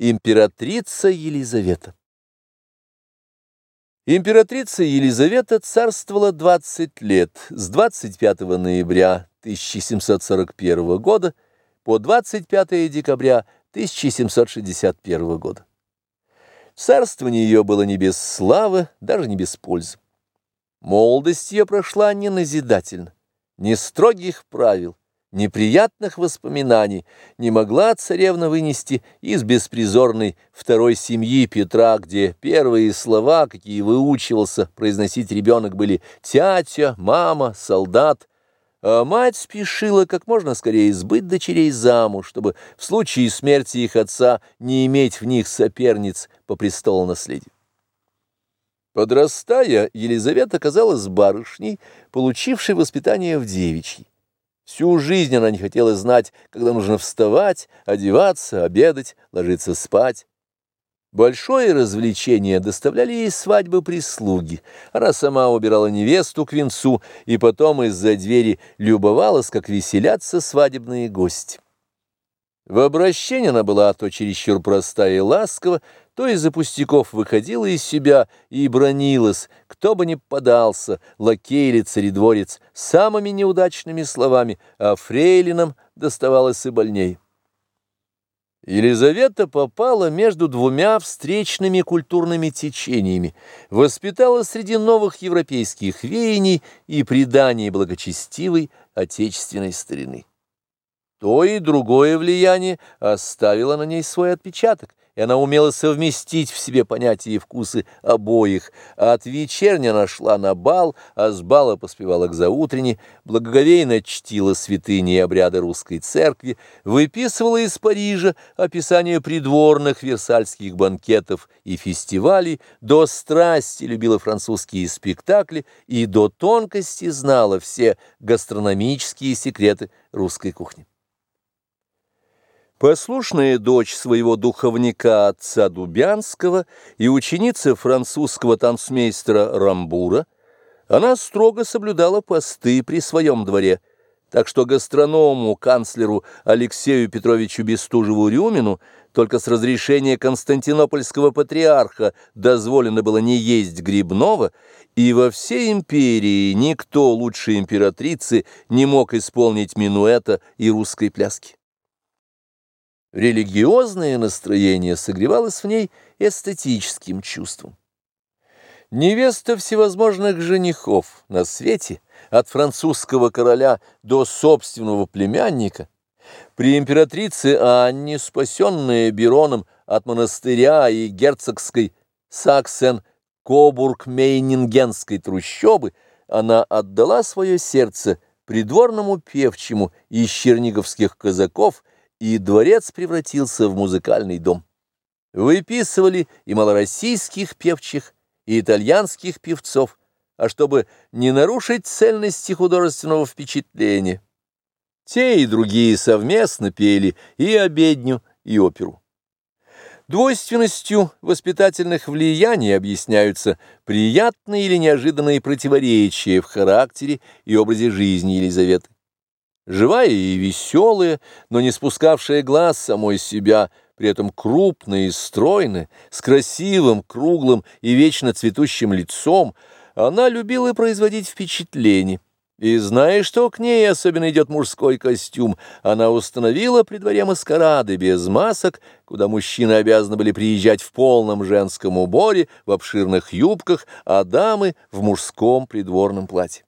Императрица Елизавета Императрица Елизавета царствовала 20 лет с 25 ноября 1741 года по 25 декабря 1761 года. Царствование ее было не без славы, даже не без пользы. Молодость ее прошла не назидательно, не строгих правил, неприятных воспоминаний не могла царевна вынести из беспризорной второй семьи Петра, где первые слова, какие выучивался произносить ребенок, были «тятя», «мама», «солдат», а мать спешила как можно скорее сбыть дочерей замуж, чтобы в случае смерти их отца не иметь в них соперниц по престолу наследия. Подрастая, Елизавета казалась барышней, получившей воспитание в девичьей. Всю жизнь она не хотела знать, когда нужно вставать, одеваться, обедать, ложиться спать. Большое развлечение доставляли ей свадьбы прислуги. Она сама убирала невесту к венцу и потом из-за двери любовалась, как веселятся свадебные гости. В обращении она была то чересчур простая и ласкова, то из-за пустяков выходила из себя и бронилась, кто бы ни подался, лакей или царедворец, самыми неудачными словами, а фрейлинам доставалось и больней. Елизавета попала между двумя встречными культурными течениями, воспитала среди новых европейских веяний и преданий благочестивой отечественной старины. То и другое влияние оставило на ней свой отпечаток, и она умела совместить в себе понятия и вкусы обоих. От вечерня она шла на бал, а с бала поспевала к заутренне, благоговейно чтила святыни и обряды русской церкви, выписывала из Парижа описание придворных версальских банкетов и фестивалей, до страсти любила французские спектакли и до тонкости знала все гастрономические секреты русской кухни. Послушная дочь своего духовника отца Дубянского и ученица французского танцмейстера Рамбура, она строго соблюдала посты при своем дворе, так что гастроному, канцлеру Алексею Петровичу Бестужеву-Рюмину только с разрешения константинопольского патриарха дозволено было не есть грибного, и во всей империи никто лучше императрицы не мог исполнить минуэта и русской пляски. Религиозное настроение согревалось в ней эстетическим чувством. Невеста всевозможных женихов на свете, от французского короля до собственного племянника, при императрице Анне, спасенная Бероном от монастыря и герцогской Саксен-Кобург-Мейнингенской трущобы, она отдала свое сердце придворному певчему из черниговских казаков – и дворец превратился в музыкальный дом. Выписывали и малороссийских певчих, и итальянских певцов, а чтобы не нарушить цельности художественного впечатления. Те и другие совместно пели и обедню, и оперу. Двойственностью воспитательных влияний объясняются приятные или неожиданные противоречия в характере и образе жизни Елизаветы живая и веселая, но не спускавшая глаз самой себя, при этом крупная и стройная, с красивым, круглым и вечно цветущим лицом, она любила производить впечатление. И зная, что к ней особенно идет мужской костюм, она установила при дворе маскарады без масок, куда мужчины обязаны были приезжать в полном женском уборе, в обширных юбках, а дамы в мужском придворном платье.